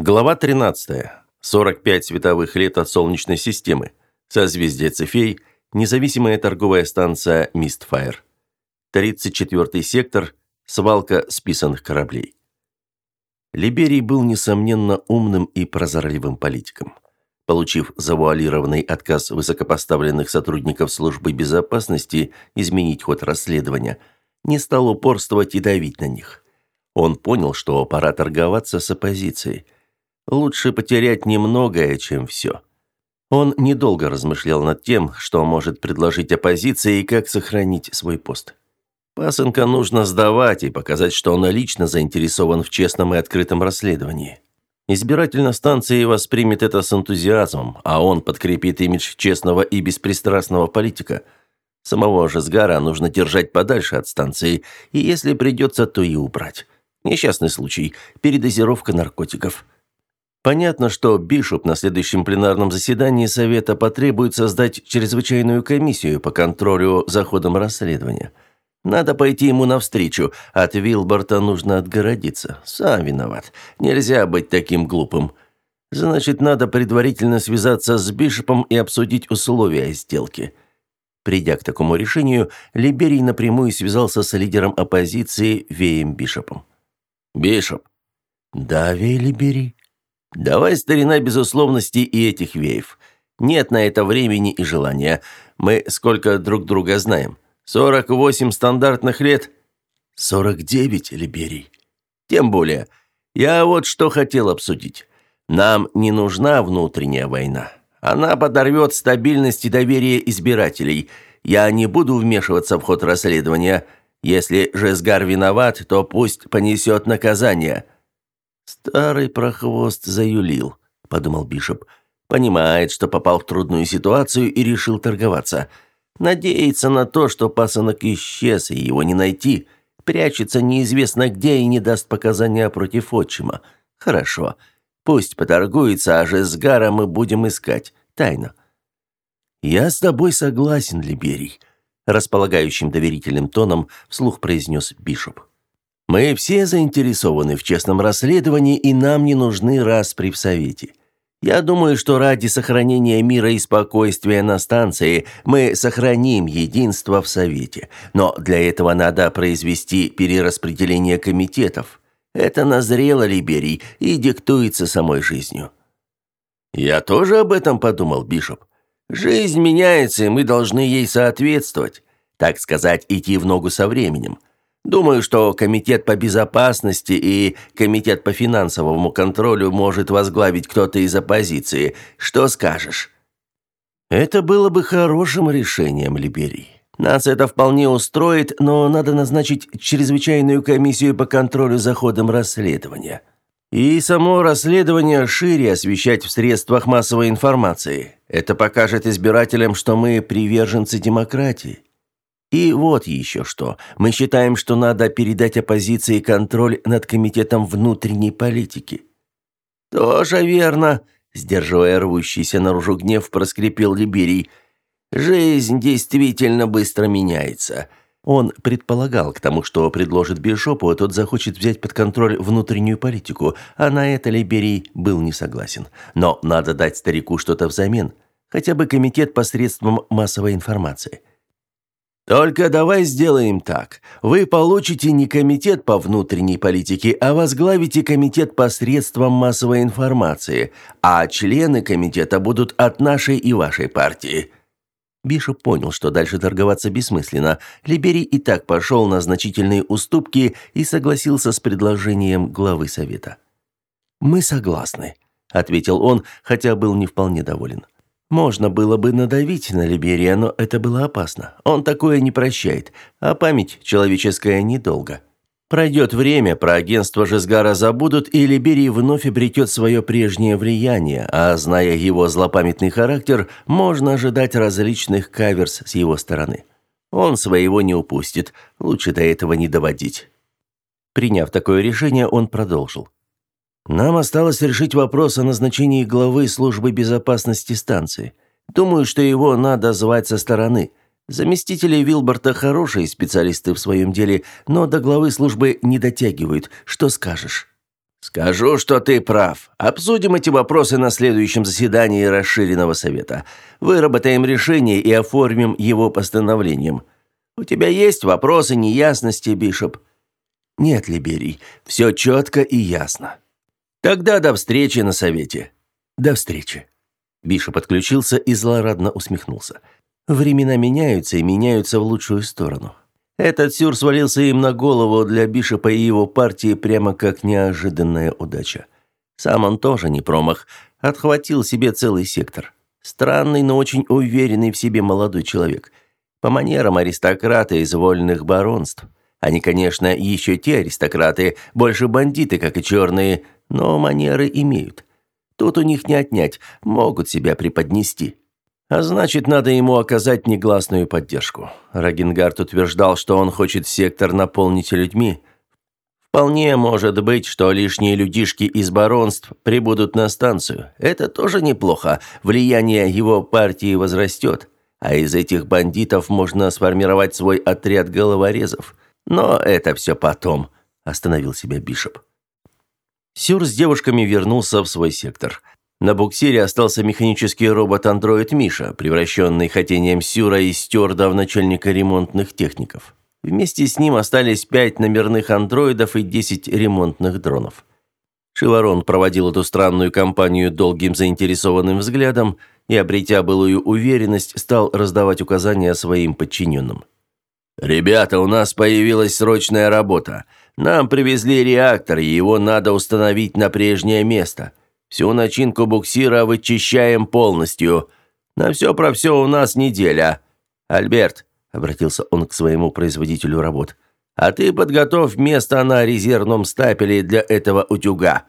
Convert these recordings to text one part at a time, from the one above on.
Глава 13. 45 световых лет от Солнечной системы. Созвездие Цефей. Независимая торговая станция Мистфайр. 34 сектор. Свалка списанных кораблей. Либерий был, несомненно, умным и прозорливым политиком. Получив завуалированный отказ высокопоставленных сотрудников службы безопасности изменить ход расследования, не стал упорствовать и давить на них. Он понял, что пора торговаться с оппозицией – Лучше потерять немногое, чем все. Он недолго размышлял над тем, что может предложить оппозиция и как сохранить свой пост. Пасынка нужно сдавать и показать, что он лично заинтересован в честном и открытом расследовании. Избиратель на станции воспримет это с энтузиазмом, а он подкрепит имидж честного и беспристрастного политика. Самого же Сгара нужно держать подальше от станции, и если придется, то и убрать. Несчастный случай – передозировка наркотиков – Понятно, что Бишоп на следующем пленарном заседании Совета потребует создать чрезвычайную комиссию по контролю за ходом расследования. Надо пойти ему навстречу, от Вилборта нужно отгородиться. Сам виноват. Нельзя быть таким глупым. Значит, надо предварительно связаться с Бишопом и обсудить условия сделки. Придя к такому решению, Либерий напрямую связался с лидером оппозиции Веем Бишопом. «Бишоп». «Да, Вей Либерий». Давай, старина, без условностей и этих веев. Нет на это времени и желания. Мы сколько друг друга знаем? Сорок восемь стандартных лет? Сорок девять, Либерий. Тем более. Я вот что хотел обсудить. Нам не нужна внутренняя война. Она подорвет стабильность и доверие избирателей. Я не буду вмешиваться в ход расследования. Если Жезгар виноват, то пусть понесет наказание. «Старый прохвост заюлил», — подумал Бишоп. «Понимает, что попал в трудную ситуацию и решил торговаться. Надеется на то, что пасынок исчез, и его не найти. Прячется неизвестно где и не даст показания против отчима. Хорошо. Пусть поторгуется, а же с Гара мы будем искать. Тайно». «Я с тобой согласен, Либерий», — располагающим доверительным тоном вслух произнес Бишоп. Мы все заинтересованы в честном расследовании, и нам не нужны распри в Совете. Я думаю, что ради сохранения мира и спокойствия на станции мы сохраним единство в Совете. Но для этого надо произвести перераспределение комитетов. Это назрело, Либерий, и диктуется самой жизнью. Я тоже об этом подумал, Бишоп. Жизнь меняется, и мы должны ей соответствовать. Так сказать, идти в ногу со временем. Думаю, что комитет по безопасности и комитет по финансовому контролю может возглавить кто-то из оппозиции. Что скажешь? Это было бы хорошим решением, Либерий. Нас это вполне устроит, но надо назначить чрезвычайную комиссию по контролю за ходом расследования. И само расследование шире освещать в средствах массовой информации. Это покажет избирателям, что мы приверженцы демократии. И вот еще что. Мы считаем, что надо передать оппозиции контроль над комитетом внутренней политики. Тоже верно, сдерживая рвущийся наружу гнев, проскрипел Либерий. Жизнь действительно быстро меняется. Он предполагал к тому, что предложит Бишопу, а тот захочет взять под контроль внутреннюю политику, а на это Либерий был не согласен. Но надо дать старику что-то взамен, хотя бы комитет посредством массовой информации. Только давай сделаем так. Вы получите не комитет по внутренней политике, а возглавите комитет посредством массовой информации, а члены комитета будут от нашей и вашей партии. Бишоп понял, что дальше торговаться бессмысленно. Либерий и так пошел на значительные уступки и согласился с предложением главы совета. «Мы согласны», — ответил он, хотя был не вполне доволен. Можно было бы надавить на Либерия, но это было опасно. Он такое не прощает, а память человеческая недолго. Пройдет время, про агентство Жизгара забудут, и Либерий вновь обретет свое прежнее влияние, а зная его злопамятный характер, можно ожидать различных каверс с его стороны. Он своего не упустит, лучше до этого не доводить. Приняв такое решение, он продолжил. Нам осталось решить вопрос о назначении главы службы безопасности станции. Думаю, что его надо звать со стороны. Заместители Вилборта хорошие специалисты в своем деле, но до главы службы не дотягивают. Что скажешь? «Скажу, что ты прав. Обсудим эти вопросы на следующем заседании расширенного совета. Выработаем решение и оформим его постановлением. У тебя есть вопросы, неясности, Бишоп?» «Нет, Либерий, все четко и ясно». «Тогда до встречи на совете». «До встречи». Бишоп подключился и злорадно усмехнулся. «Времена меняются и меняются в лучшую сторону. Этот сюр свалился им на голову для Бишопа и его партии прямо как неожиданная удача. Сам он тоже не промах, отхватил себе целый сектор. Странный, но очень уверенный в себе молодой человек. По манерам аристократа из вольных баронств. Они, конечно, еще те аристократы, больше бандиты, как и черные, но манеры имеют. Тут у них не отнять, могут себя преподнести. А значит, надо ему оказать негласную поддержку. Рагенгард утверждал, что он хочет сектор наполнить людьми. Вполне может быть, что лишние людишки из баронств прибудут на станцию. Это тоже неплохо. Влияние его партии возрастет. А из этих бандитов можно сформировать свой отряд головорезов. Но это все потом, остановил себя Бишоп. Сюр с девушками вернулся в свой сектор. На буксире остался механический робот-андроид Миша, превращенный хотением Сюра из стюарда в начальника ремонтных техников. Вместе с ним остались пять номерных андроидов и десять ремонтных дронов. Шиворон проводил эту странную компанию долгим заинтересованным взглядом и, обретя былую уверенность, стал раздавать указания своим подчиненным. «Ребята, у нас появилась срочная работа. Нам привезли реактор, и его надо установить на прежнее место. Всю начинку буксира вычищаем полностью. На все про все у нас неделя. Альберт, обратился он к своему производителю работ. А ты подготовь место на резервном стапеле для этого утюга.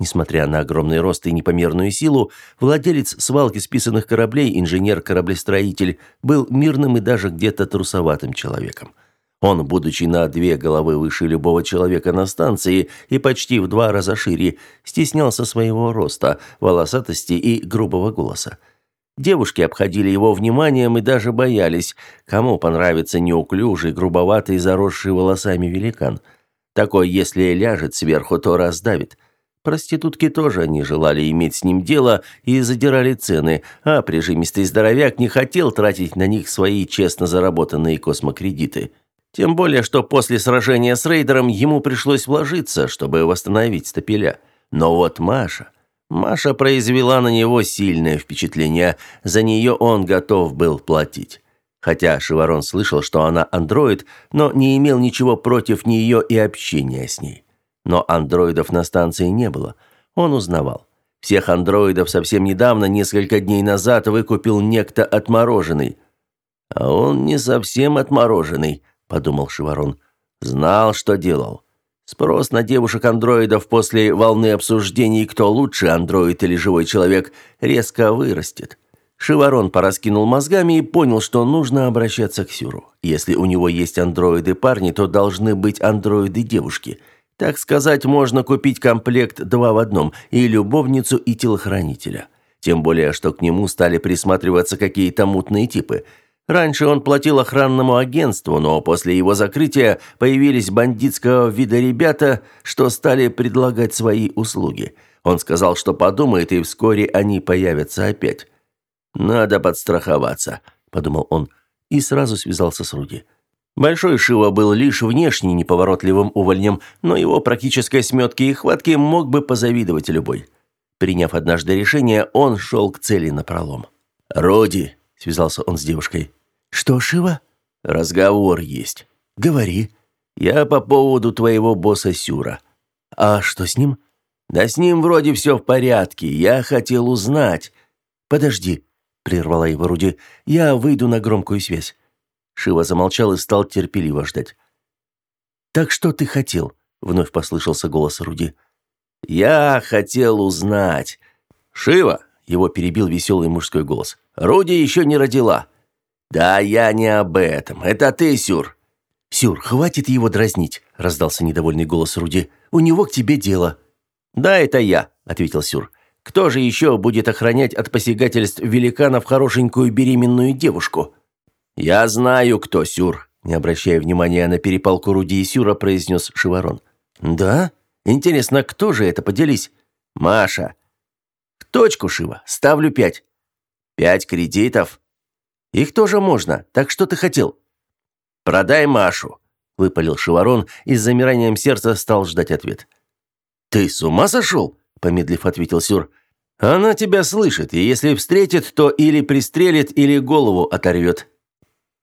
Несмотря на огромный рост и непомерную силу, владелец свалки списанных кораблей, инженер-кораблестроитель, был мирным и даже где-то трусоватым человеком. Он, будучи на две головы выше любого человека на станции и почти в два раза шире, стеснялся своего роста, волосатости и грубого голоса. Девушки обходили его вниманием и даже боялись, кому понравится неуклюжий, грубоватый, заросший волосами великан. Такой, если ляжет сверху, то раздавит. Проститутки тоже не желали иметь с ним дело и задирали цены, а прижимистый здоровяк не хотел тратить на них свои честно заработанные космокредиты. Тем более, что после сражения с рейдером ему пришлось вложиться, чтобы восстановить стапеля. Но вот Маша... Маша произвела на него сильное впечатление, за нее он готов был платить. Хотя Шиворон слышал, что она андроид, но не имел ничего против нее и общения с ней. Но андроидов на станции не было. Он узнавал. Всех андроидов совсем недавно, несколько дней назад, выкупил некто отмороженный. А он не совсем отмороженный подумал Шиворон. Знал, что делал. Спрос на девушек-андроидов после волны обсуждений, кто лучше, андроид или живой человек, резко вырастет. Шиворон пораскинул мозгами и понял, что нужно обращаться к Сюру. Если у него есть андроиды-парни, то должны быть андроиды-девушки. Так сказать, можно купить комплект два в одном – и любовницу, и телохранителя. Тем более, что к нему стали присматриваться какие-то мутные типы – Раньше он платил охранному агентству, но после его закрытия появились бандитского вида ребята, что стали предлагать свои услуги. Он сказал, что подумает, и вскоре они появятся опять. «Надо подстраховаться», – подумал он, и сразу связался с Руди. Большой Шива был лишь внешне неповоротливым увольнем, но его практической сметке и хватке мог бы позавидовать любой. Приняв однажды решение, он шел к цели напролом. «Роди», – связался он с девушкой, «Что, Шива?» «Разговор есть». «Говори». «Я по поводу твоего босса Сюра». «А что с ним?» «Да с ним вроде все в порядке. Я хотел узнать». «Подожди», — прервала его Руди. «Я выйду на громкую связь». Шива замолчал и стал терпеливо ждать. «Так что ты хотел?» — вновь послышался голос Руди. «Я хотел узнать». «Шива!» — его перебил веселый мужской голос. «Руди еще не родила». «Да я не об этом. Это ты, Сюр». «Сюр, хватит его дразнить», – раздался недовольный голос Руди. «У него к тебе дело». «Да, это я», – ответил Сюр. «Кто же еще будет охранять от посягательств великанов хорошенькую беременную девушку?» «Я знаю, кто Сюр», – не обращая внимания на перепалку Руди и Сюра, произнес Шиворон. «Да?» Интересно, кто же это, поделись? Маша. В точку, Шива, ставлю пять. Пять кредитов? Их тоже можно, так что ты хотел? Продай Машу, выпалил Шиварон и с замиранием сердца стал ждать ответ. Ты с ума сошел? помедлив ответил Сюр. Она тебя слышит, и если встретит, то или пристрелит, или голову оторвет.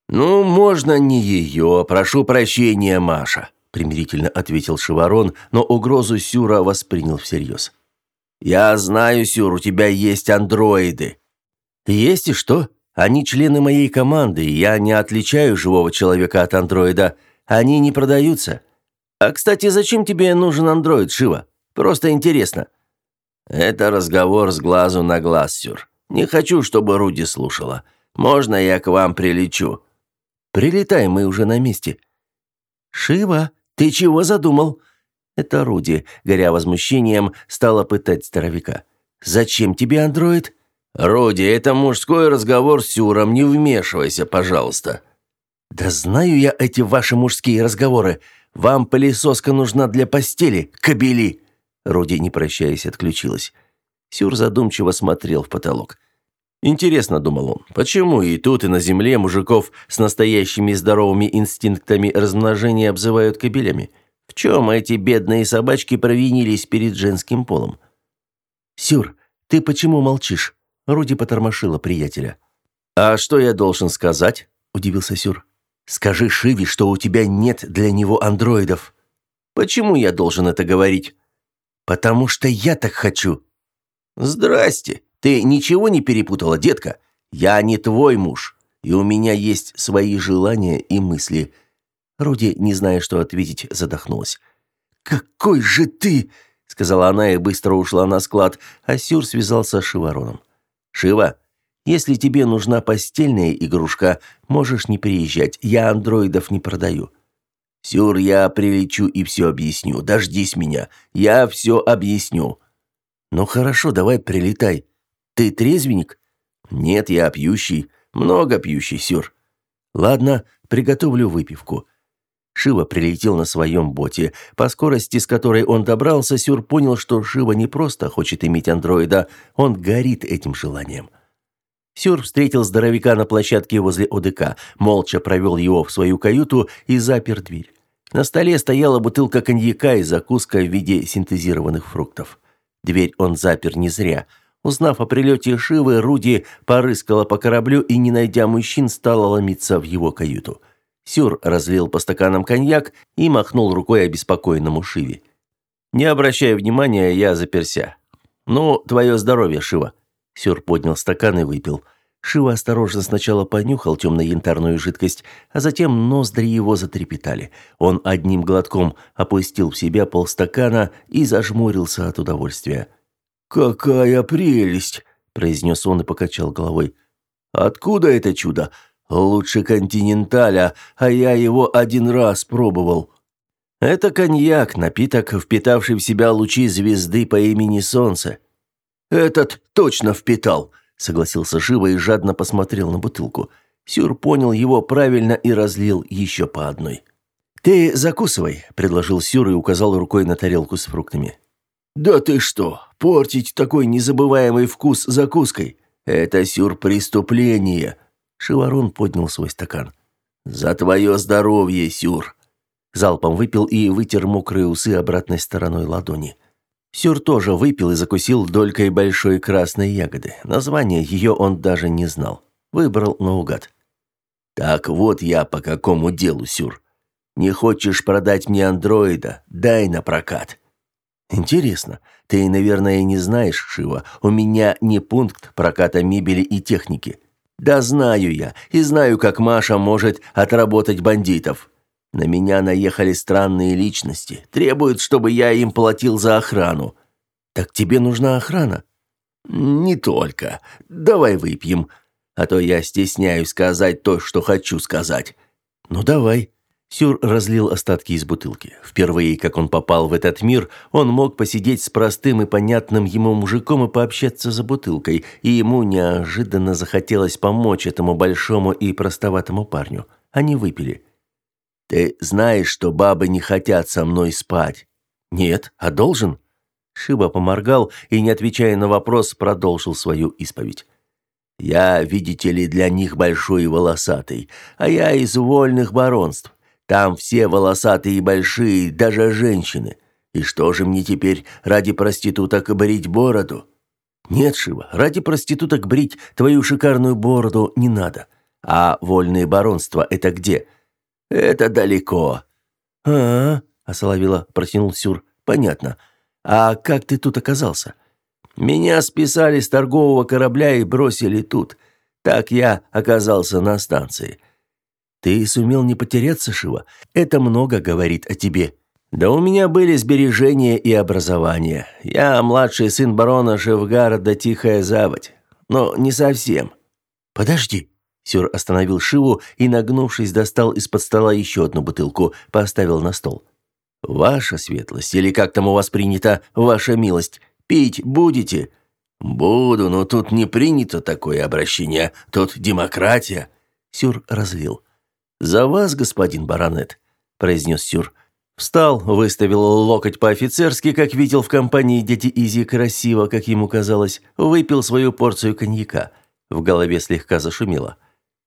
Ну, можно не ее, прошу прощения, Маша, примирительно ответил Шиварон, но угрозу Сюра воспринял всерьез. Я знаю, Сюр, у тебя есть андроиды. Есть и что? Они члены моей команды, и я не отличаю живого человека от андроида. Они не продаются. А, кстати, зачем тебе нужен андроид, Шива? Просто интересно. Это разговор с глазу на глаз, Сюр. Не хочу, чтобы Руди слушала. Можно я к вам прилечу? Прилетай, мы уже на месте. Шива, ты чего задумал? Это Руди, горя возмущением, стала пытать здоровяка. Зачем тебе андроид? Руди, это мужской разговор с Сюром, не вмешивайся, пожалуйста. Да знаю я эти ваши мужские разговоры. Вам пылесоска нужна для постели, кобели. Руди, не прощаясь, отключилась. Сюр задумчиво смотрел в потолок. Интересно, думал он, почему и тут, и на земле мужиков с настоящими здоровыми инстинктами размножения обзывают кобелями? В чем эти бедные собачки провинились перед женским полом? «Сюр, ты почему молчишь?» Руди потормошила приятеля. «А что я должен сказать?» – удивился Сюр. «Скажи Шиви, что у тебя нет для него андроидов». «Почему я должен это говорить?» «Потому что я так хочу». «Здрасте. Ты ничего не перепутала, детка? Я не твой муж, и у меня есть свои желания и мысли». Руди, не зная, что ответить, задохнулась. «Какой же ты!» — сказала она и быстро ушла на склад, а Сюр связался с Шивароном. «Шива, если тебе нужна постельная игрушка, можешь не приезжать, я андроидов не продаю. «Сюр, я прилечу и все объясню. Дождись меня. Я все объясню». «Ну хорошо, давай прилетай. Ты трезвенник?» «Нет, я пьющий. Много пьющий, Сюр». «Ладно, приготовлю выпивку». Шива прилетел на своем боте. По скорости, с которой он добрался, Сюр понял, что Шива не просто хочет иметь андроида, он горит этим желанием. Сюр встретил здоровяка на площадке возле ОДК, молча провел его в свою каюту и запер дверь. На столе стояла бутылка коньяка и закуска в виде синтезированных фруктов. Дверь он запер не зря. Узнав о прилете Шивы, Руди порыскала по кораблю и, не найдя мужчин, стала ломиться в его каюту. Сюр разлил по стаканам коньяк и махнул рукой обеспокоенному Шиве. «Не обращая внимания, я заперся. Ну, твое здоровье, Шива». Сюр поднял стакан и выпил – Шива осторожно сначала понюхал темно-янтарную жидкость, а затем ноздри его затрепетали. Он одним глотком опустил в себя полстакана и зажмурился от удовольствия. «Какая прелесть!» – произнес он и покачал головой. «Откуда это чудо? Лучше континенталя, а я его один раз пробовал». «Это коньяк, напиток, впитавший в себя лучи звезды по имени Солнце». «Этот точно впитал!» согласился Живо и жадно посмотрел на бутылку. Сюр понял его правильно и разлил еще по одной. «Ты закусывай», – предложил Сюр и указал рукой на тарелку с фруктами. «Да ты что, портить такой незабываемый вкус закуской? Это Сюр преступление!» Шиварон поднял свой стакан. «За твое здоровье, Сюр!» Залпом выпил и вытер мокрые усы обратной стороной ладони. Сюр тоже выпил и закусил долькой большой красной ягоды. Название ее он даже не знал. Выбрал наугад. «Так вот я по какому делу, Сюр. Не хочешь продать мне андроида? Дай на прокат». «Интересно. Ты, наверное, не знаешь, Шива, у меня не пункт проката мебели и техники». «Да знаю я, и знаю, как Маша может отработать бандитов. На меня наехали странные личности, требуют, чтобы я им платил за охрану. Так тебе нужна охрана? Не только. Давай выпьем, а то я стесняюсь сказать то, что хочу сказать. Ну давай. Сюр разлил остатки из бутылки. Впервые, как он попал в этот мир, он мог посидеть с простым и понятным ему мужиком и пообщаться за бутылкой, и ему неожиданно захотелось помочь этому большому и простоватому парню. Они выпили. Ты знаешь, что бабы не хотят со мной спать. Нет, а должен? Шиба поморгал и, не отвечая на вопрос, продолжил свою исповедь. Я, видите ли, для них большой и волосатый, а я из вольных баронств. Там все волосатые и большие, даже женщины. И что же мне теперь ради проституток брить бороду? Нет, Шива, ради проституток брить твою шикарную бороду не надо. А вольные баронства это где? Это далеко. А, -а, -а осоловило протянул Сюр. Понятно. А как ты тут оказался? Меня списали с торгового корабля и бросили тут. Так я оказался на станции. Ты сумел не потеряться, Шива? Это много говорит о тебе. Да у меня были сбережения и образование. Я младший сын барона Шевгарда Тихая Заводь. Но не совсем. Подожди. Сюр остановил Шиву и, нагнувшись, достал из-под стола еще одну бутылку, поставил на стол. «Ваша светлость, или как там у вас принято, ваша милость, пить будете?» «Буду, но тут не принято такое обращение, тут демократия», — Сюр разлил. «За вас, господин баронет», — произнес Сюр. Встал, выставил локоть по-офицерски, как видел в компании дяди Изи красиво, как ему казалось, выпил свою порцию коньяка. В голове слегка зашумело.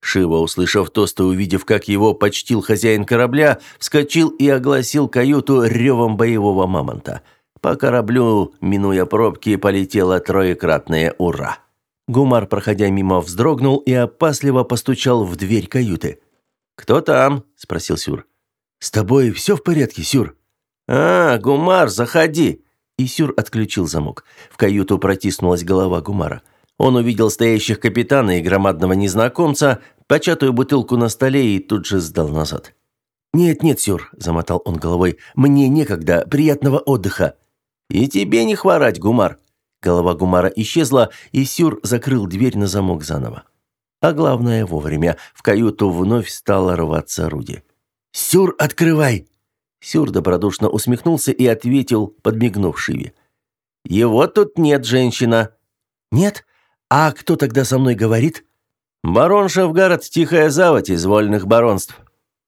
Шива, услышав тост и увидев, как его почтил хозяин корабля, вскочил и огласил каюту ревом боевого мамонта. По кораблю, минуя пробки, полетело троекратное «Ура!». Гумар, проходя мимо, вздрогнул и опасливо постучал в дверь каюты. «Кто там?» – спросил Сюр. «С тобой все в порядке, Сюр?» «А, Гумар, заходи!» И Сюр отключил замок. В каюту протиснулась голова Гумара. Он увидел стоящих капитана и громадного незнакомца, початую бутылку на столе и тут же сдал назад. «Нет, нет, Сюр», – замотал он головой, – «мне некогда, приятного отдыха». «И тебе не хворать, Гумар». Голова Гумара исчезла, и Сюр закрыл дверь на замок заново. А главное, вовремя в каюту вновь стало рваться Руди. «Сюр, открывай!» Сюр добродушно усмехнулся и ответил, подмигнув Шиве. «Его тут нет, женщина». «Нет? А кто тогда со мной говорит?» «Барон Шавгард, тихая заводь из вольных баронств».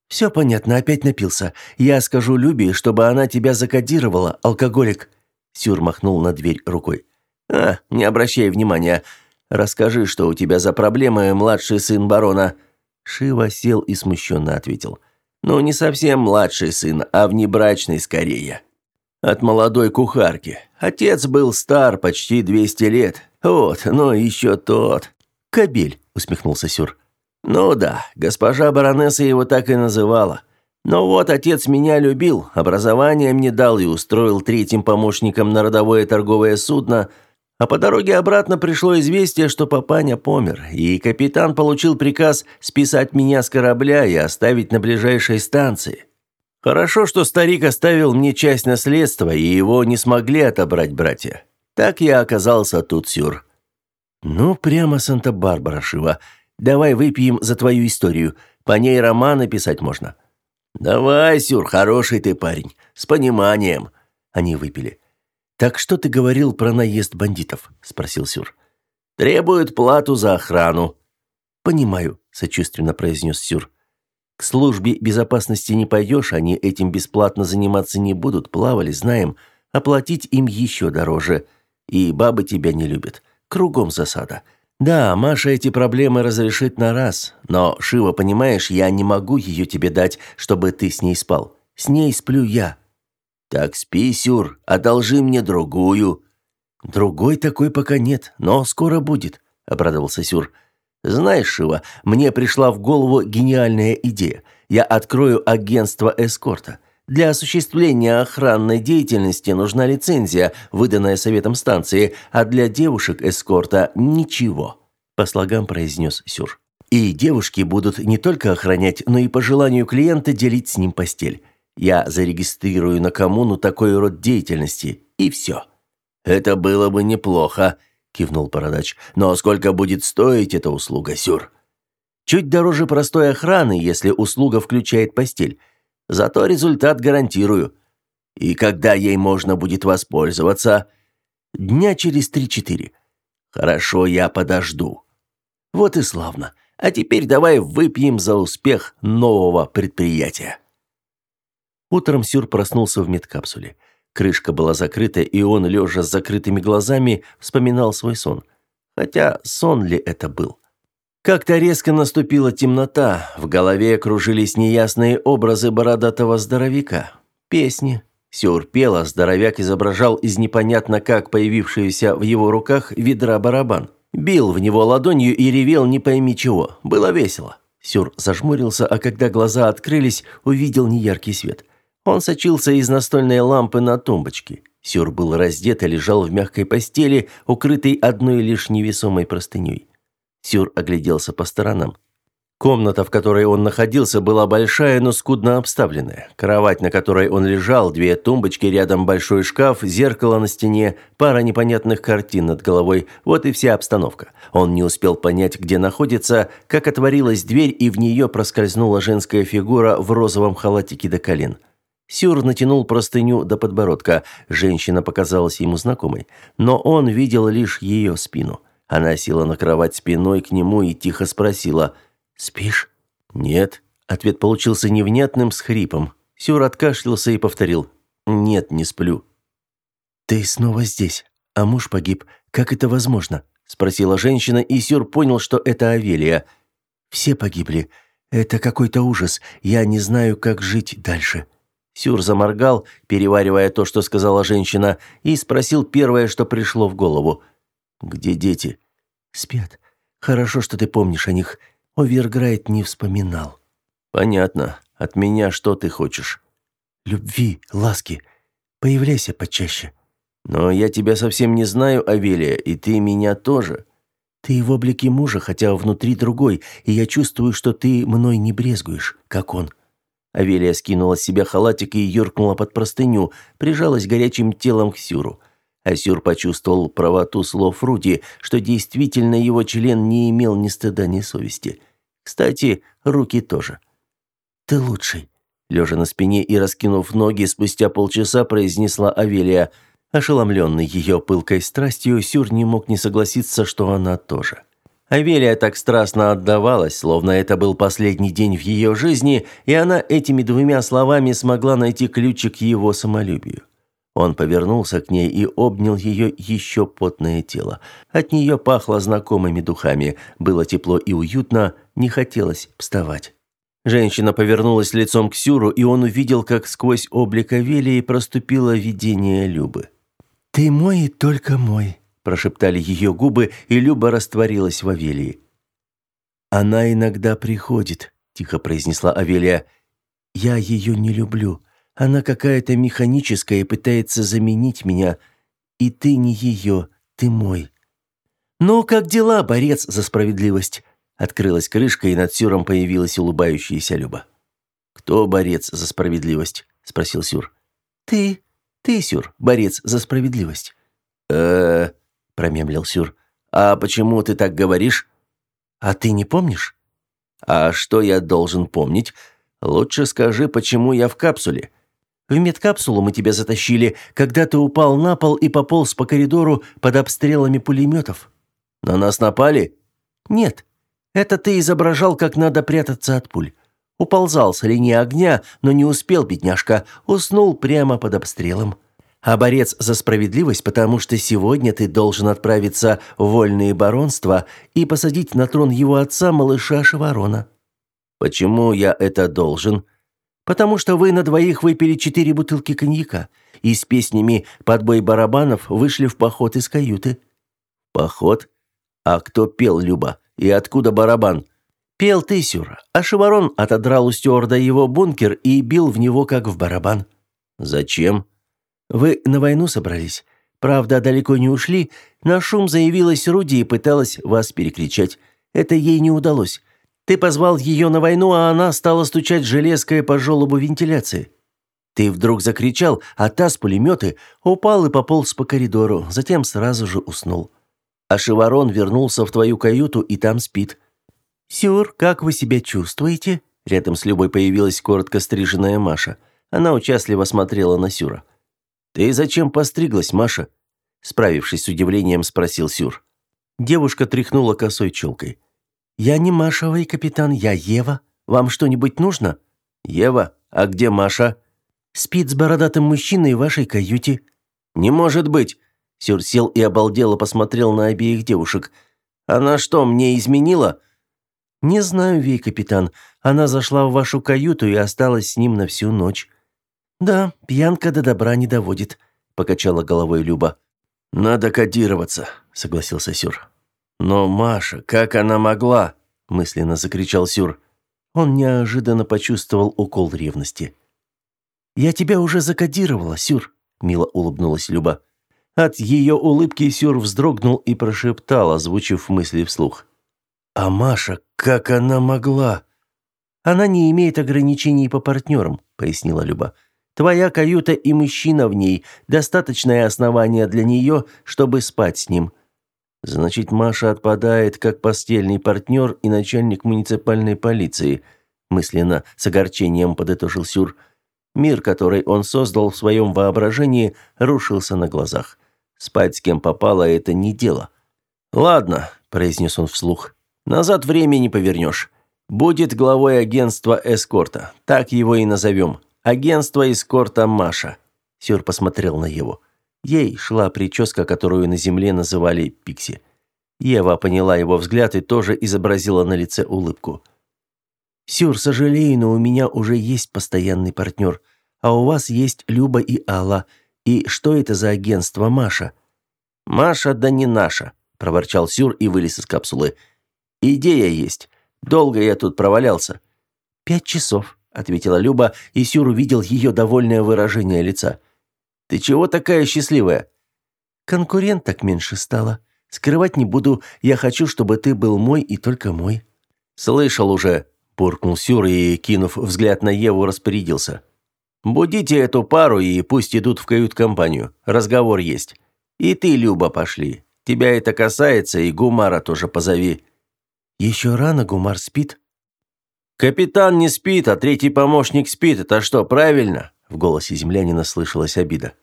«Все понятно, опять напился. Я скажу Любе, чтобы она тебя закодировала, алкоголик». Сюр махнул на дверь рукой. «А, не обращай внимания. Расскажи, что у тебя за проблемы, младший сын барона». Шива сел и смущенно ответил. «Я ну, не совсем младший сын, а внебрачный скорее. От молодой кухарки. Отец был стар, почти 200 лет. Вот, но еще тот. Кабель, усмехнулся Сюр. Ну да, госпожа баронесса его так и называла. Но вот отец меня любил, образование мне дал и устроил третьим помощником на родовое торговое судно – а по дороге обратно пришло известие, что папаня помер, и капитан получил приказ списать меня с корабля и оставить на ближайшей станции. Хорошо, что старик оставил мне часть наследства, и его не смогли отобрать братья. Так я оказался тут, Сюр. Ну, прямо Санта-Барбара, Шива. Давай выпьем за твою историю. По ней роман написать можно. Давай, Сюр, хороший ты парень. С пониманием. Они выпили. «Так что ты говорил про наезд бандитов?» – спросил Сюр. «Требуют плату за охрану». «Понимаю», – сочувственно произнес Сюр. «К службе безопасности не пойдешь, они этим бесплатно заниматься не будут, плавали, знаем. Оплатить им еще дороже. И бабы тебя не любят. Кругом засада. Да, Маша эти проблемы разрешит на раз, но, Шива, понимаешь, я не могу ее тебе дать, чтобы ты с ней спал. С ней сплю я». «Так спи, Сюр, одолжи мне другую». «Другой такой пока нет, но скоро будет», — обрадовался Сюр. «Знаешь, Шива, мне пришла в голову гениальная идея. Я открою агентство эскорта. Для осуществления охранной деятельности нужна лицензия, выданная советом станции, а для девушек эскорта ничего», — по слогам произнес Сюр. «И девушки будут не только охранять, но и по желанию клиента делить с ним постель. Я зарегистрирую на коммуну такой род деятельности, и все». «Это было бы неплохо», – кивнул Бородач. «Но сколько будет стоить эта услуга, Сюр?» «Чуть дороже простой охраны, если услуга включает постель. Зато результат гарантирую. И когда ей можно будет воспользоваться?» «Дня через три-четыре». «Хорошо, я подожду». «Вот и славно. А теперь давай выпьем за успех нового предприятия». Утром Сюр проснулся в медкапсуле. Крышка была закрыта, и он, лежа с закрытыми глазами, вспоминал свой сон. Хотя сон ли это был? Как-то резко наступила темнота, в голове кружились неясные образы бородатого здоровяка. Песни. Сюр пел, а здоровяк изображал из непонятно как появившегося в его руках ведра барабан. Бил в него ладонью и ревел не пойми чего. Было весело. Сюр зажмурился, а когда глаза открылись, увидел неяркий свет. Он сочился из настольной лампы на тумбочке. Сюр был раздет и лежал в мягкой постели, укрытый одной лишь невесомой простыней. Сюр огляделся по сторонам. Комната, в которой он находился, была большая, но скудно обставленная. Кровать, на которой он лежал, две тумбочки, рядом большой шкаф, зеркало на стене, пара непонятных картин над головой. Вот и вся обстановка. Он не успел понять, где находится, как отворилась дверь, и в нее проскользнула женская фигура в розовом халатике до колен. Сюр натянул простыню до подбородка. Женщина показалась ему знакомой, но он видел лишь ее спину. Она села на кровать спиной к нему и тихо спросила «Спишь?» «Нет». Ответ получился невнятным с хрипом. Сюр откашлялся и повторил «Нет, не сплю». «Ты снова здесь, а муж погиб. Как это возможно?» Спросила женщина, и Сюр понял, что это Авелия. «Все погибли. Это какой-то ужас. Я не знаю, как жить дальше». Сюр заморгал, переваривая то, что сказала женщина, и спросил первое, что пришло в голову. «Где дети?» Спят. Хорошо, что ты помнишь о них. Оверграйт не вспоминал. Понятно. От меня что ты хочешь? Любви, ласки. Появляйся почаще. Но я тебя совсем не знаю, Авелия, и ты меня тоже. Ты в облике мужа, хотя внутри другой, и я чувствую, что ты мной не брезгуешь, как он. Авелия скинула с себя халатик и юркнула под простыню, прижалась горячим телом к Сюру. Асюр почувствовал правоту слов Руди, что действительно его член не имел ни стыда, ни совести. Кстати, руки тоже. «Ты лучший», — лежа на спине и раскинув ноги, спустя полчаса произнесла Авелия. Ошеломленный ее пылкой страстью, Сюр не мог не согласиться, что она тоже. Авелия так страстно отдавалась, словно это был последний день в ее жизни, и она этими двумя словами смогла найти ключик к его самолюбию. Он повернулся к ней и обнял ее еще потное тело. От нее пахло знакомыми духами. Было тепло и уютно, не хотелось вставать. Женщина повернулась лицом к Сюру, и он увидел, как сквозь облик Авелии проступило видение Любы. «Ты мой и только мой», – прошептали ее губы, и Люба растворилась в Авелии. «Она иногда приходит», – тихо произнесла Авелия. «Я ее не люблю. Она какая-то механическая и пытается заменить меня. И ты не ее, ты мой. Ну, как дела, борец за справедливость? Открылась крышка, и над Сюром появилась улыбающаяся Люба. Кто борец за справедливость? спросил Сюр. Ты, ты, Сюр, борец за справедливость. Э, -э промямлил Сюр. А почему ты так говоришь? А ты не помнишь? А что я должен помнить? Лучше скажи, почему я в капсуле. В медкапсулу мы тебя затащили, когда ты упал на пол и пополз по коридору под обстрелами пулеметов. На нас напали? Нет. Это ты изображал, как надо прятаться от пуль. Уползал с линии огня, но не успел, бедняжка, уснул прямо под обстрелом. А борец за справедливость, потому что сегодня ты должен отправиться в вольные баронства и посадить на трон его отца, малыша Шеварона. Почему я это должен? Потому что вы на двоих выпили четыре бутылки коньяка и с песнями «Подбой барабанов» вышли в поход из каюты». «Поход? А кто пел, Люба? И откуда барабан?» «Пел ты, Сюра, а Шеварон отодрал у стюарда его бункер и бил в него, как в барабан». «Зачем?» «Вы на войну собрались. Правда, далеко не ушли. На шум заявилась Руди и пыталась вас перекричать. Это ей не удалось. Ты позвал ее на войну, а она стала стучать железкой по желобу вентиляции. Ты вдруг закричал, а та с пулеметы упал и пополз по коридору, затем сразу же уснул. А Шеварон вернулся в твою каюту и там спит. «Сюр, как вы себя чувствуете?» Рядом с Любой появилась коротко стриженная Маша. Она участливо смотрела на Сюра. «Ты зачем постриглась, Маша?» Справившись с удивлением, спросил Сюр. Девушка тряхнула косой челкой. «Я не Машевый капитан, я Ева. Вам что-нибудь нужно?» «Ева, а где Маша?» Спит с бородатым мужчиной в вашей каюте». «Не может быть!» Сюр сел и обалдело посмотрел на обеих девушек. «Она что, мне изменила?» «Не знаю, Вей, капитан. Она зашла в вашу каюту и осталась с ним на всю ночь». «Да, пьянка до добра не доводит», — покачала головой Люба. «Надо кодироваться», — согласился Сюр. «Но Маша, как она могла?» – мысленно закричал Сюр. Он неожиданно почувствовал укол ревности. «Я тебя уже закодировала, Сюр», – мило улыбнулась Люба. От ее улыбки Сюр вздрогнул и прошептал, озвучив мысли вслух. «А Маша, как она могла?» «Она не имеет ограничений по партнерам», – пояснила Люба. «Твоя каюта и мужчина в ней – достаточное основание для нее, чтобы спать с ним. Значит, Маша отпадает как постельный партнер и начальник муниципальной полиции, мысленно с огорчением подытожил Сюр. Мир, который он создал в своем воображении, рушился на глазах. Спать с кем попало это не дело. Ладно, произнес он вслух. Назад времени не повернешь. Будет главой агентства эскорта. Так его и назовем. Агентство эскорта Маша. Сюр посмотрел на его. Ей шла прическа, которую на земле называли пикси. Ева поняла его взгляд и тоже изобразила на лице улыбку. «Сюр, сожалею, но у меня уже есть постоянный партнер, а у вас есть Люба и Алла. И что это за агентство, Маша?» «Маша, да не наша», – проворчал Сюр и вылез из капсулы. «Идея есть. Долго я тут провалялся». «Пять часов», – ответила Люба, и Сюр увидел ее довольное выражение лица. Ты чего такая счастливая?» «Конкуренток меньше стало. Скрывать не буду. Я хочу, чтобы ты был мой и только мой». «Слышал уже», – буркнул Сюр и, кинув взгляд на Еву, распорядился. «Будите эту пару и пусть идут в кают-компанию. Разговор есть. И ты, Люба, пошли. Тебя это касается, и Гумара тоже позови». «Еще рано, Гумар спит». «Капитан не спит, а третий помощник спит. Это что, правильно?» В голосе землянина слышалась обида.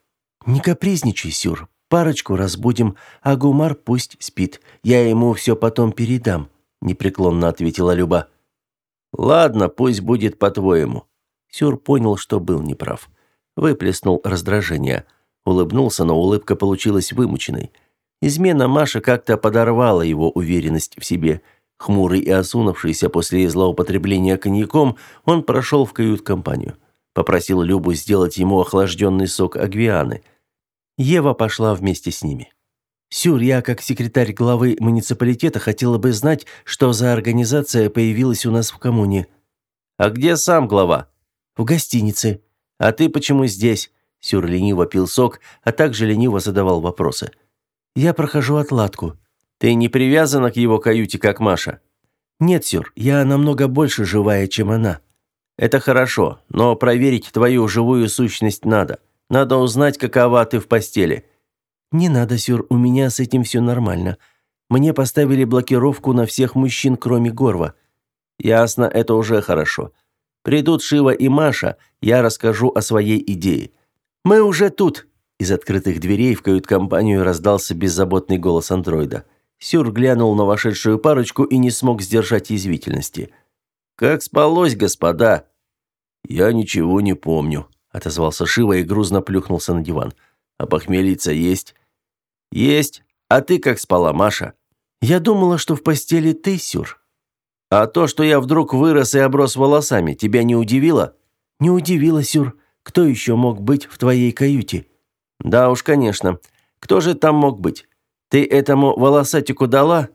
«Не капризничай, Сюр. Парочку разбудим, а Гумар пусть спит. Я ему все потом передам», – непреклонно ответила Люба. «Ладно, пусть будет по-твоему». Сюр понял, что был неправ. Выплеснул раздражение. Улыбнулся, но улыбка получилась вымученной. Измена Маши как-то подорвала его уверенность в себе. Хмурый и осунувшийся после злоупотребления коньяком, он прошел в кают-компанию. Попросил Любу сделать ему охлажденный сок агвианы. Ева пошла вместе с ними. «Сюр, я, как секретарь главы муниципалитета, хотела бы знать, что за организация появилась у нас в коммуне». «А где сам глава?» «В гостинице». «А ты почему здесь?» Сюр лениво пил сок, а также лениво задавал вопросы. «Я прохожу отладку». «Ты не привязана к его каюте, как Маша?» «Нет, Сюр, я намного больше живая, чем она». Это хорошо, но проверить твою живую сущность надо. Надо узнать, какова ты в постели. Не надо, Сюр, у меня с этим все нормально. Мне поставили блокировку на всех мужчин, кроме Горва. Ясно, это уже хорошо. Придут Шива и Маша, я расскажу о своей идее. Мы уже тут. Из открытых дверей в кают-компанию раздался беззаботный голос андроида. Сюр глянул на вошедшую парочку и не смог сдержать язвительности. «Как спалось, господа?» «Я ничего не помню», — отозвался Шива и грузно плюхнулся на диван. «А похмелиться есть?» «Есть. А ты как спала, Маша?» «Я думала, что в постели ты, Сюр». «А то, что я вдруг вырос и оброс волосами, тебя не удивило?» «Не удивило, Сюр. Кто еще мог быть в твоей каюте?» «Да уж, конечно. Кто же там мог быть? Ты этому волосатику дала?»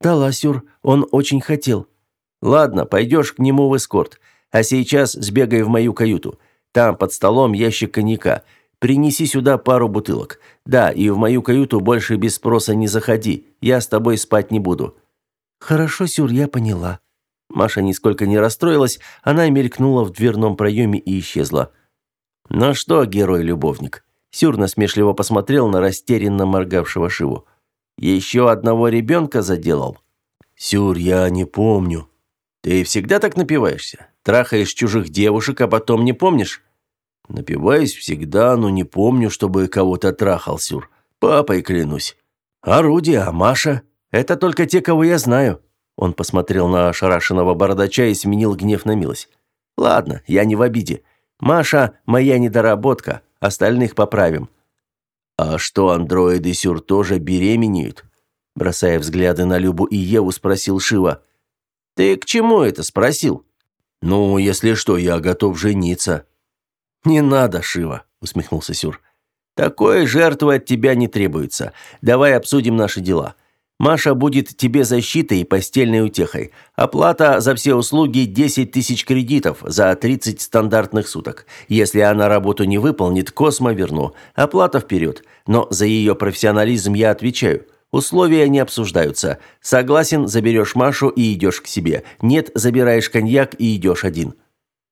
«Дала, Сюр. Он очень хотел». «Ладно, пойдешь к нему в эскорт. А сейчас сбегай в мою каюту. Там под столом ящик коньяка. Принеси сюда пару бутылок. Да, и в мою каюту больше без спроса не заходи. Я с тобой спать не буду». «Хорошо, Сюр, я поняла». Маша нисколько не расстроилась, она мелькнула в дверном проеме и исчезла. «Ну что, герой-любовник?» Сюр насмешливо посмотрел на растерянно моргавшего Шиву. «Еще одного ребенка заделал?» «Сюр, я не помню». «Ты всегда так напиваешься? Трахаешь чужих девушек, а потом не помнишь?» «Напиваюсь всегда, но не помню, чтобы кого-то трахал, Сюр. Папой клянусь». «Орудие, а Маша? Это только те, кого я знаю». Он посмотрел на ошарашенного бородача и сменил гнев на милость. «Ладно, я не в обиде. Маша – моя недоработка, остальных поправим». «А что, андроиды Сюр тоже беременеют?» Бросая взгляды на Любу и Еву, спросил Шива. «Ты к чему это спросил?» «Ну, если что, я готов жениться». «Не надо, Шива», – усмехнулся Сюр. «Такой жертвы от тебя не требуется. Давай обсудим наши дела. Маша будет тебе защитой и постельной утехой. Оплата за все услуги 10 тысяч кредитов за 30 стандартных суток. Если она работу не выполнит, Космо верну. Оплата вперед. Но за ее профессионализм я отвечаю. Условия не обсуждаются. Согласен, заберешь Машу и идешь к себе. Нет, забираешь коньяк и идешь один».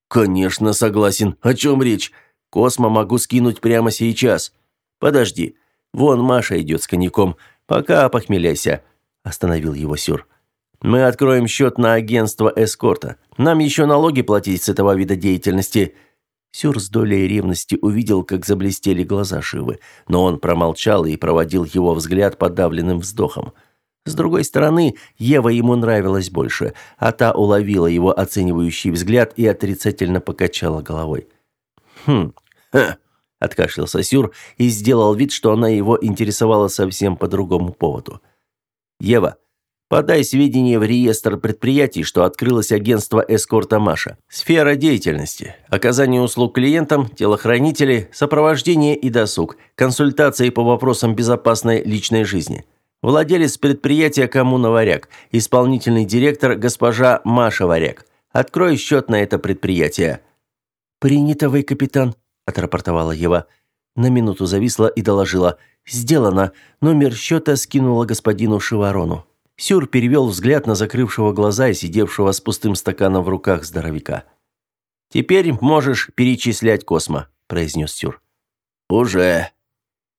«Конечно, согласен. О чем речь? Космо могу скинуть прямо сейчас». «Подожди. Вон Маша идет с коньяком. «Пока похмеляйся», – остановил его Сюр. «Мы откроем счет на агентство эскорта. Нам еще налоги платить с этого вида деятельности». Сюр с долей ревности увидел, как заблестели глаза Шивы, но он промолчал и проводил его взгляд подавленным вздохом. С другой стороны, Ева ему нравилась больше, а та уловила его оценивающий взгляд и отрицательно покачала головой. «Хм, ха, откашлялся Сюр и сделал вид, что она его интересовала совсем по другому поводу. Ева, подай сведения в реестр предприятий, что открылось агентство эскорта Маша. Сфера деятельности: оказание услуг клиентам, телохранители, сопровождение и досуг, консультации по вопросам безопасной личной жизни. Владелец предприятия Коммуна Варяг, исполнительный директор госпожа Маша Варяг. Открой счет на это предприятие. Принятовый капитан, отрапортовала Ева. На минуту зависла и доложила: "Сделано. Номер счета скинула господину Шиварону". Сюр перевел взгляд на закрывшего глаза и сидевшего с пустым стаканом в руках здоровяка. «Теперь можешь перечислять Космо», – произнес Сюр. «Уже».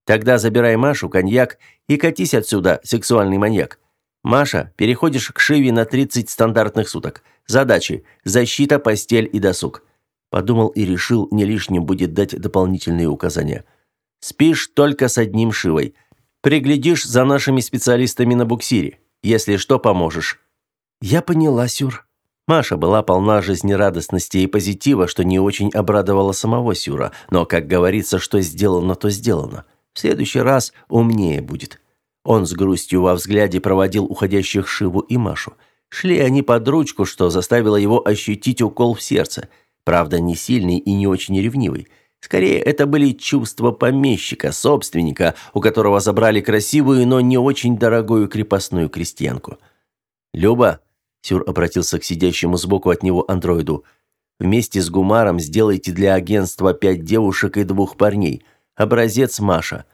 «Тогда забирай Машу, коньяк и катись отсюда, сексуальный маньяк. Маша, переходишь к Шиве на 30 стандартных суток. Задачи – защита, постель и досуг. Подумал и решил, не лишним будет дать дополнительные указания. Спишь только с одним Шивой. Приглядишь за нашими специалистами на буксире. Если что, поможешь. Я поняла, Сюр. Маша была полна жизнерадостности и позитива, что не очень обрадовало самого Сюра, но, как говорится, что сделано, то сделано. В следующий раз умнее будет. Он с грустью во взгляде проводил уходящих Шиву и Машу. Шли они под ручку, что заставило его ощутить укол в сердце – Правда, не сильный и не очень ревнивый. Скорее, это были чувства помещика, собственника, у которого забрали красивую, но не очень дорогую крепостную крестьянку. «Люба», – Сюр обратился к сидящему сбоку от него андроиду, – «вместе с Гумаром сделайте для агентства пять девушек и двух парней. Образец Маша».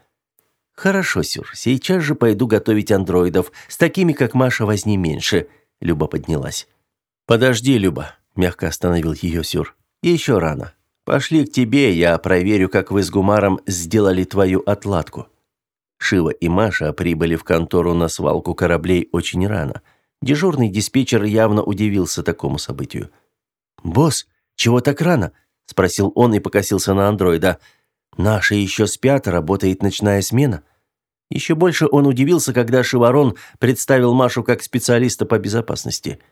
«Хорошо, Сюр, сейчас же пойду готовить андроидов. С такими, как Маша, возни меньше», – Люба поднялась. «Подожди, Люба», – мягко остановил ее Сюр. Еще рано. Пошли к тебе, я проверю, как вы с Гумаром сделали твою отладку. Шива и Маша прибыли в контору на свалку кораблей очень рано. Дежурный диспетчер явно удивился такому событию. «Босс, чего так рано?» – спросил он и покосился на андроида. «Наши еще спят, работает ночная смена». Еще больше он удивился, когда Шиварон представил Машу как специалиста по безопасности –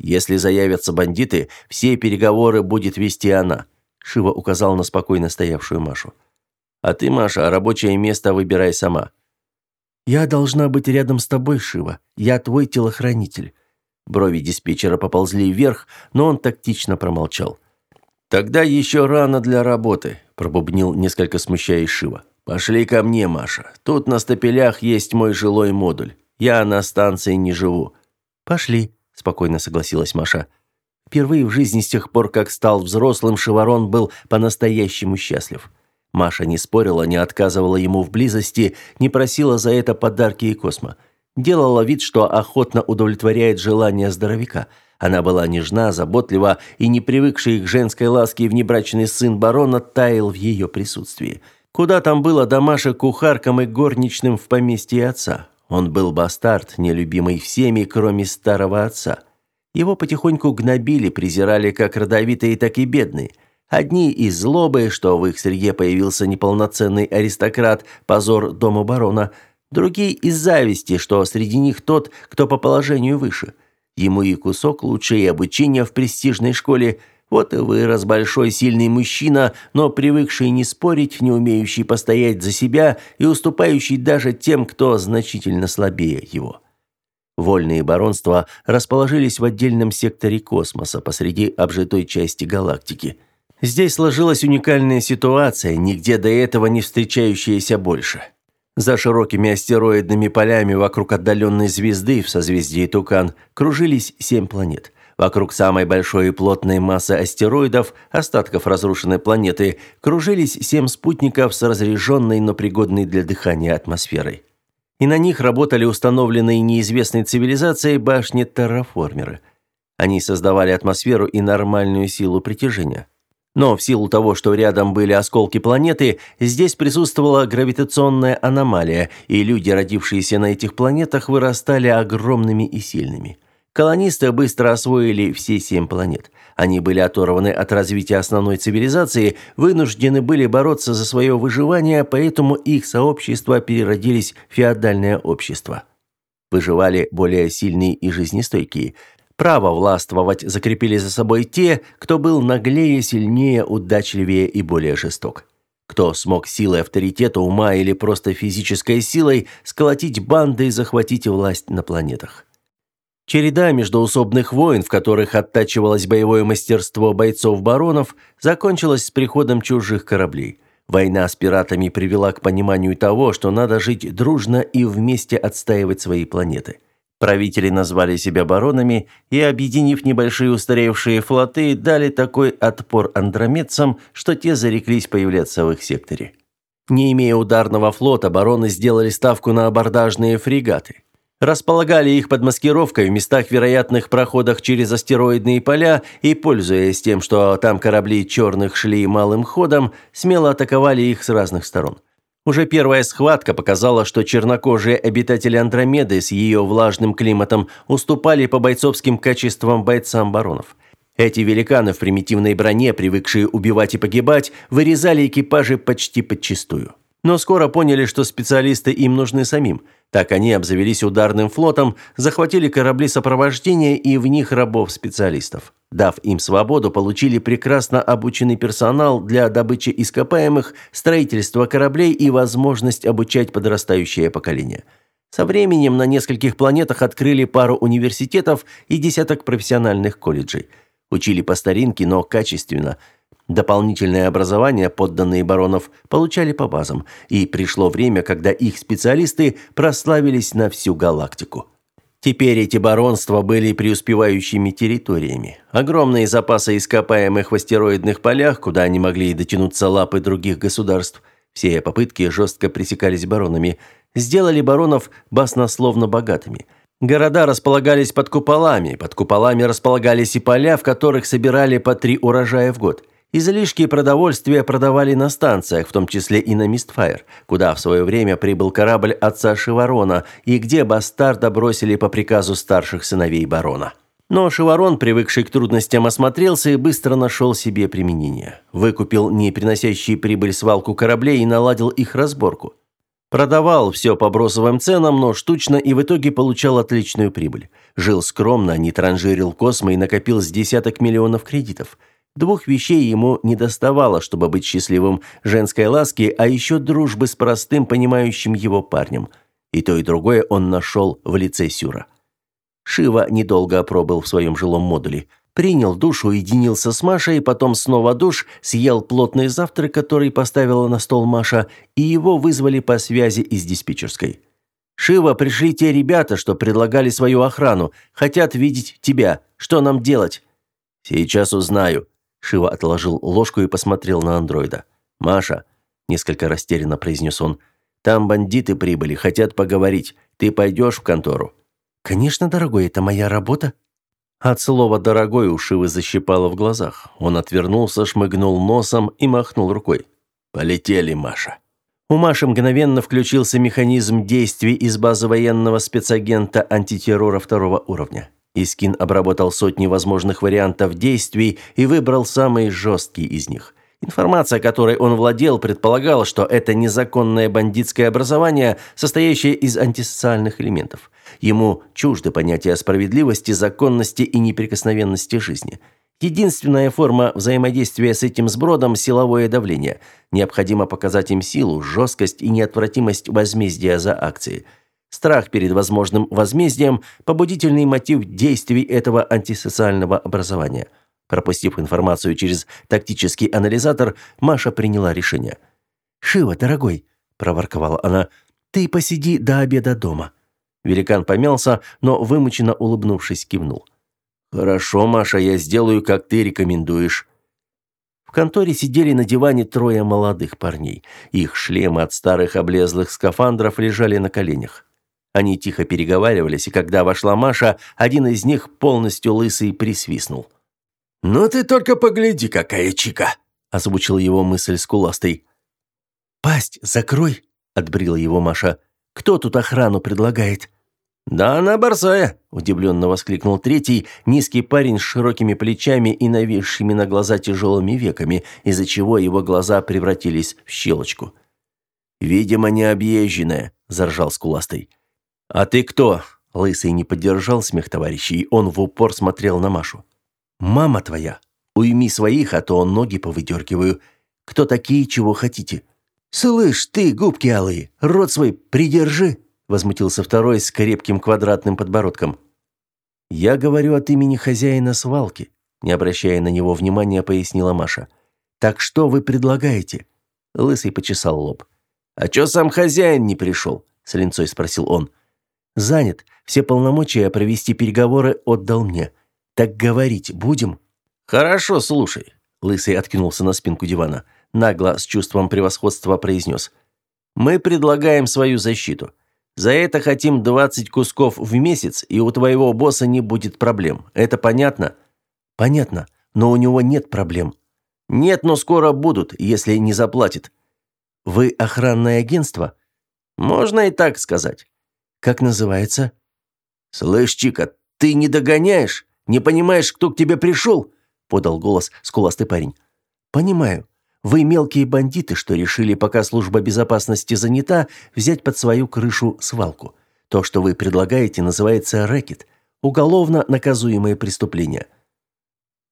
если заявятся бандиты, все переговоры будет вести она. Шива указал на спокойно стоявшую Машу. А ты, Маша, рабочее место выбирай сама. Я должна быть рядом с тобой, Шива. Я твой телохранитель. Брови диспетчера поползли вверх, но он тактично промолчал. Тогда еще рано для работы, пробубнил несколько смущаясь Шива. Пошли ко мне, Маша. Тут на стапелях есть мой жилой модуль. Я на станции не живу. Пошли, спокойно согласилась Маша. Впервые в жизни с тех пор, как стал взрослым, Шеварон был по-настоящему счастлив. Маша не спорила, не отказывала ему в близости, не просила за это подарки и космо. Делала вид, что охотно удовлетворяет желания здоровяка. Она была нежна, заботлива, и не привыкший к женской ласке внебрачный сын барона таял в ее присутствии. Куда там было до Маши кухаркам и горничным в поместье отца? Он был бастард, нелюбимый всеми, кроме старого отца. Его потихоньку гнобили, презирали как родовитые, так и бедные. Одни из злобы, что в их среде появился неполноценный аристократ, позор дома барона, другие из зависти, что среди них тот, кто по положению выше. Ему и кусок лучше, и обучение в престижной школе, Вот и вырос большой сильный мужчина, но привыкший не спорить, не умеющий постоять за себя и уступающий даже тем, кто значительно слабее его. Вольные баронства расположились в отдельном секторе космоса посреди обжитой части галактики. Здесь сложилась уникальная ситуация, нигде до этого не встречающаяся больше. За широкими астероидными полями вокруг отдаленной звезды в созвездии Тукан кружились семь планет – Вокруг самой большой и плотной массы астероидов, остатков разрушенной планеты, кружились семь спутников с разреженной, но пригодной для дыхания атмосферой. И на них работали установленные неизвестной цивилизацией башни-терраформеры. Они создавали атмосферу и нормальную силу притяжения. Но в силу того, что рядом были осколки планеты, здесь присутствовала гравитационная аномалия, и люди, родившиеся на этих планетах, вырастали огромными и сильными – Колонисты быстро освоили все семь планет. Они были оторваны от развития основной цивилизации, вынуждены были бороться за свое выживание, поэтому их сообщества переродились в феодальное общество. Выживали более сильные и жизнестойкие. Право властвовать закрепили за собой те, кто был наглее, сильнее, удачливее и более жесток. Кто смог силой авторитета, ума или просто физической силой сколотить банды и захватить власть на планетах. Череда междоусобных войн, в которых оттачивалось боевое мастерство бойцов-баронов, закончилась с приходом чужих кораблей. Война с пиратами привела к пониманию того, что надо жить дружно и вместе отстаивать свои планеты. Правители назвали себя баронами и, объединив небольшие устаревшие флоты, дали такой отпор андромедцам, что те зареклись появляться в их секторе. Не имея ударного флота, бароны сделали ставку на абордажные фрегаты – располагали их под маскировкой в местах вероятных проходах через астероидные поля и, пользуясь тем, что там корабли черных шли малым ходом, смело атаковали их с разных сторон. Уже первая схватка показала, что чернокожие обитатели Андромеды с ее влажным климатом уступали по бойцовским качествам бойцам баронов. Эти великаны в примитивной броне, привыкшие убивать и погибать, вырезали экипажи почти подчистую. Но скоро поняли, что специалисты им нужны самим – так они обзавелись ударным флотом, захватили корабли сопровождения и в них рабов-специалистов. Дав им свободу, получили прекрасно обученный персонал для добычи ископаемых, строительства кораблей и возможность обучать подрастающее поколение. Со временем на нескольких планетах открыли пару университетов и десяток профессиональных колледжей. Учили по старинке, но качественно – Дополнительное образование подданные баронов получали по базам, и пришло время, когда их специалисты прославились на всю галактику. Теперь эти баронства были преуспевающими территориями. Огромные запасы ископаемых в астероидных полях, куда они могли дотянуться лапы других государств. Все попытки жестко пресекались баронами, сделали баронов баснословно богатыми – Города располагались под куполами, под куполами располагались и поля, в которых собирали по три урожая в год. Излишки продовольствия продавали на станциях, в том числе и на Мистфайр, куда в свое время прибыл корабль отца Шиворона и где бастарда бросили по приказу старших сыновей барона. Но Шиворон, привыкший к трудностям, осмотрелся и быстро нашел себе применение. Выкупил не приносящий прибыль свалку кораблей и наладил их разборку. Продавал все по бросовым ценам, но штучно и в итоге получал отличную прибыль. Жил скромно, не транжирил космо и накопил с десяток миллионов кредитов. Двух вещей ему не доставало, чтобы быть счастливым – женской ласки, а еще дружбы с простым, понимающим его парнем. И то, и другое он нашел в лице Сюра. Шива недолго пробыл в своем жилом модуле. Принял душ, уединился с Машей, потом снова душ, съел плотный завтрак, который поставила на стол Маша, и его вызвали по связи из диспетчерской. «Шива, пришли те ребята, что предлагали свою охрану. Хотят видеть тебя. Что нам делать?» «Сейчас узнаю», Шива отложил ложку и посмотрел на андроида. «Маша», – несколько растерянно произнес он, – «там бандиты прибыли, хотят поговорить. Ты пойдешь в контору?» «Конечно, дорогой, это моя работа». От слова «дорогой» у Шивы защипало в глазах. Он отвернулся, шмыгнул носом и махнул рукой. «Полетели, Маша». У Маши мгновенно включился механизм действий из базы военного спецагента антитеррора второго уровня. Искин обработал сотни возможных вариантов действий и выбрал самый жесткий из них. Информация, которой он владел, предполагала, что это незаконное бандитское образование, состоящее из антисоциальных элементов. Ему чужды понятия справедливости, законности и неприкосновенности жизни. Единственная форма взаимодействия с этим сбродом – силовое давление. Необходимо показать им силу, жесткость и неотвратимость возмездия за акции. Страх перед возможным возмездием – побудительный мотив действий этого антисоциального образования. Пропустив информацию через тактический анализатор, Маша приняла решение. «Шива, дорогой», – проворковала она, – «ты посиди до обеда дома». Великан помялся, но вымученно улыбнувшись, кивнул. «Хорошо, Маша, я сделаю, как ты рекомендуешь». В конторе сидели на диване трое молодых парней. Их шлемы от старых облезлых скафандров лежали на коленях. Они тихо переговаривались, и когда вошла Маша, один из них полностью лысый присвистнул. «Ну ты только погляди, какая чика!» – озвучил его мысль скуластый. «Пасть закрой!» – отбрила его Маша. «Кто тут охрану предлагает?» «Да она борзая!» – удивленно воскликнул третий, низкий парень с широкими плечами и нависшими на глаза тяжелыми веками, из-за чего его глаза превратились в щелочку. «Видимо, не объезженная», – заржал скуластый. «А ты кто?» – Лысый не поддержал смех товарищей, он в упор смотрел на Машу. «Мама твоя! Уйми своих, а то ноги повыдергиваю. Кто такие, чего хотите?» «Слышь, ты, губки алые, рот свой придержи!» возмутился второй с крепким квадратным подбородком. Я говорю от имени хозяина свалки, не обращая на него внимания, пояснила Маша. Так что вы предлагаете? Лысый почесал лоб. А чё сам хозяин не пришел? с линцой спросил он. Занят. Все полномочия провести переговоры отдал мне. Так говорить будем? Хорошо, слушай. Лысый откинулся на спинку дивана, нагло с чувством превосходства произнес: Мы предлагаем свою защиту. За это хотим 20 кусков в месяц, и у твоего босса не будет проблем. Это понятно? Понятно, но у него нет проблем. Нет, но скоро будут, если не заплатит. Вы охранное агентство? Можно и так сказать. Как называется? Слышь, Чика, ты не догоняешь? Не понимаешь, кто к тебе пришел?» подал голос скуластый парень. Понимаю. Вы мелкие бандиты, что решили, пока служба безопасности занята, взять под свою крышу свалку. То, что вы предлагаете, называется рэкет. Уголовно наказуемое преступление.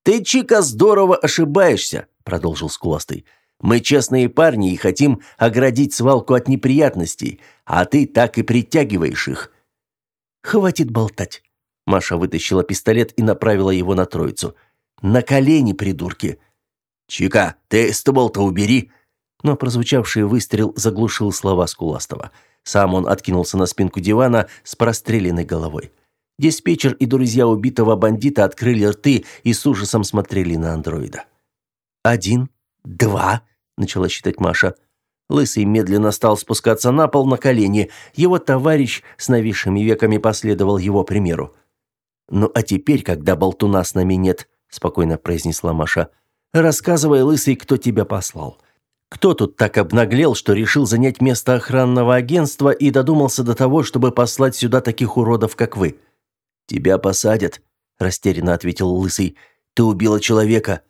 Ты, Чика, здорово ошибаешься, продолжил скуластый. Мы честные парни и хотим оградить свалку от неприятностей, а ты так и притягиваешь их. Хватит болтать. Маша вытащила пистолет и направила его на троицу. На колени, придурки. «Чика, ты ствол-то убери!» Но прозвучавший выстрел заглушил слова Скуластова. Сам он откинулся на спинку дивана с простреленной головой. Диспетчер и друзья убитого бандита открыли рты и с ужасом смотрели на андроида. «Один, два», — начала считать Маша. Лысый медленно стал спускаться на пол на колени. Его товарищ с нависшими веками последовал его примеру. «Ну а теперь, когда болтуна с нами нет», — спокойно произнесла Маша, — Рассказывай, лысый, кто тебя послал. Кто тут так обнаглел, что решил занять место охранного агентства и додумался до того, чтобы послать сюда таких уродов, как вы? Тебя посадят, растерянно ответил лысый. Ты убила человека.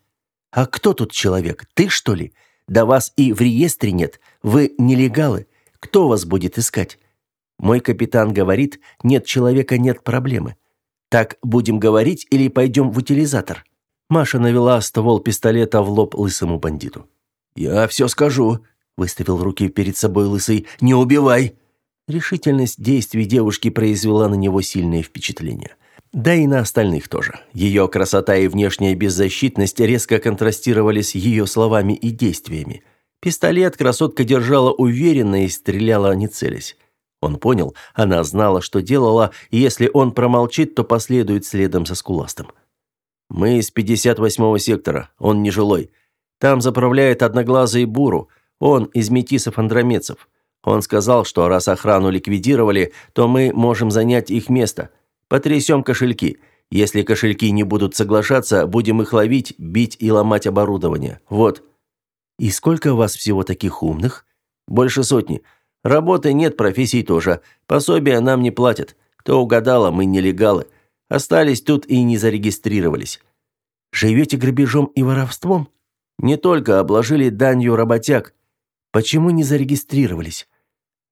А кто тут человек? Ты, что ли? Да вас и в реестре нет. Вы нелегалы. Кто вас будет искать? Мой капитан говорит: "Нет человека, нет проблемы". Так будем говорить или пойдем в утилизатор? Маша навела ствол пистолета в лоб лысому бандиту. «Я все скажу», – выставил руки перед собой лысый. «Не убивай!» Решительность действий девушки произвела на него сильное впечатление. Да и на остальных тоже. Ее красота и внешняя беззащитность резко контрастировали с ее словами и действиями. Пистолет красотка держала уверенно и стреляла не целясь. Он понял, она знала, что делала, и если он промолчит, то последует следом за скуластым. Мы из 58-го сектора, он нежилой. Там заправляет одноглазый Буру, он из метисов-андромецев. Он сказал, что раз охрану ликвидировали, то мы можем занять их место. Потрясем кошельки. Если кошельки не будут соглашаться, будем их ловить, бить и ломать оборудование. Вот. И сколько у вас всего таких умных? Больше сотни. Работы нет, профессий тоже. Пособия нам не платят. Кто угадала, мы нелегалы. Остались тут и не зарегистрировались. Живете грабежом и воровством? Не только обложили данью работяг. Почему не зарегистрировались?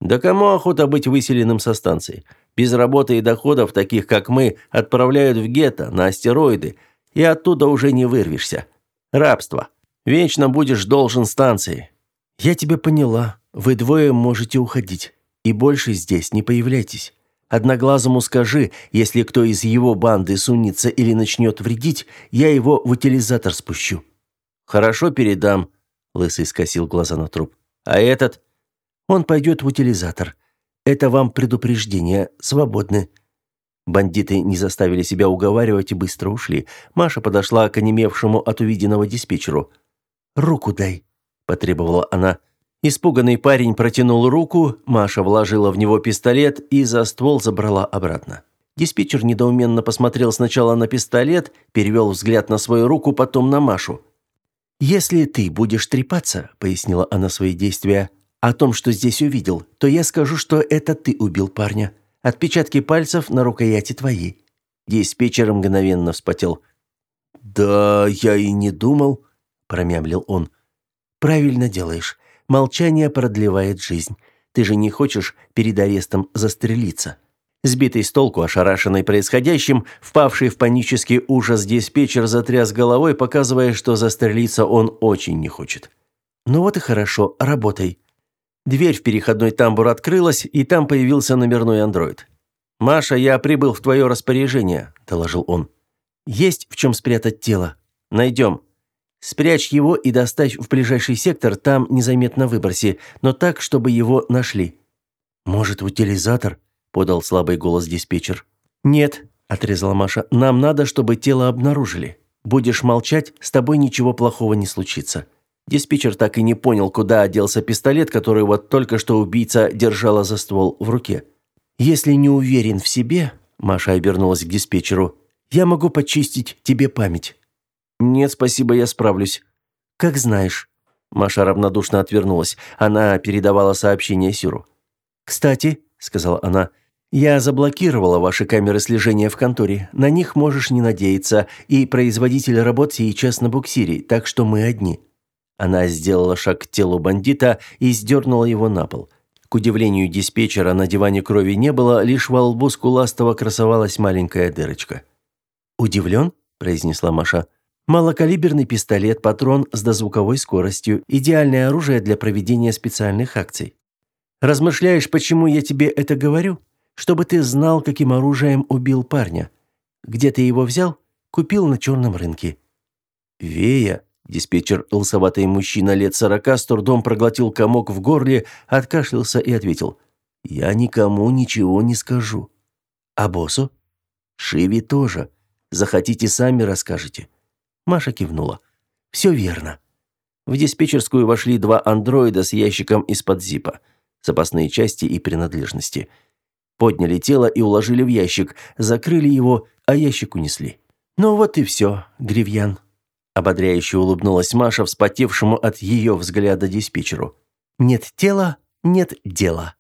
Да кому охота быть выселенным со станции? Без работы и доходов, таких как мы, отправляют в гетто, на астероиды. и оттуда уже не вырвешься. Рабство. Вечно будешь должен станции. Я тебя поняла. Вы двое можете уходить. И больше здесь не появляйтесь. Одноглазому скажи, если кто из его банды сунется или начнет вредить, я его в утилизатор спущу». «Хорошо, передам», — Лысый скосил глаза на труп. «А этот?» «Он пойдет в утилизатор. Это вам предупреждение. Свободны». Бандиты не заставили себя уговаривать и быстро ушли. Маша подошла к онемевшему от увиденного диспетчеру. «Руку дай», — потребовала она. Испуганный парень протянул руку, Маша вложила в него пистолет и за ствол забрала обратно. Диспетчер недоуменно посмотрел сначала на пистолет, перевел взгляд на свою руку, потом на Машу. «Если ты будешь трепаться», — пояснила она свои действия, — «о том, что здесь увидел, то я скажу, что это ты убил парня. Отпечатки пальцев на рукояти твои». Диспетчер мгновенно вспотел. «Да я и не думал», — промямлил он. «Правильно делаешь. Молчание продлевает жизнь. Ты же не хочешь перед арестом застрелиться. Сбитый с толку, ошарашенный происходящим, впавший в панический ужас диспетчер затряс головой, показывая, что застрелиться он очень не хочет. «Ну вот и хорошо, работай». Дверь в переходной тамбур открылась, и там появился номерной андроид. «Маша, я прибыл в твое распоряжение», – доложил он. «Есть в чем спрятать тело. Найдем. Спрячь его и доставь в ближайший сектор, там незаметно выброси, но так, чтобы его нашли». «Может, утилизатор?» – подал слабый голос диспетчер. «Нет», – отрезала Маша, – «нам надо, чтобы тело обнаружили. Будешь молчать, с тобой ничего плохого не случится». Диспетчер так и не понял, куда оделся пистолет, который вот только что убийца держала за ствол в руке. «Если не уверен в себе», – Маша обернулась к диспетчеру, – «я могу почистить тебе память». «Нет, спасибо, я справлюсь». «Как знаешь». Маша равнодушно отвернулась. Она передавала сообщение Сюру. «Кстати», — сказала она, — «я заблокировала ваши камеры слежения в конторе. На них можешь не надеяться, и производитель работ сейчас на буксире, так что мы одни». Она сделала шаг к телу бандита и сдернула его на пол. К удивлению диспетчера, на диване крови не было, лишь во лбу Скуластого красовалась маленькая дырочка. «Удивлен?» – произнесла Маша. Малокалиберный пистолет, патрон с дозвуковой скоростью, идеальное оружие для проведения специальных акций. Размышляешь, почему я тебе это говорю? Чтобы ты знал, каким оружием убил парня. Где ты его взял? Купил на черном рынке. Вея, диспетчер, лысоватый мужчина лет сорока, с трудом проглотил комок в горле, откашлялся и ответил. Я никому ничего не скажу. А боссу? Шиви тоже. Захотите, сами расскажете. Маша кивнула. «Все верно». В диспетчерскую вошли два андроида с ящиком из-под зипа. Запасные части и принадлежности. Подняли тело и уложили в ящик, закрыли его, а ящик унесли. «Ну вот и все, Гривьян», – ободряюще улыбнулась Маша, вспотевшему от ее взгляда диспетчеру. «Нет тела, нет дела».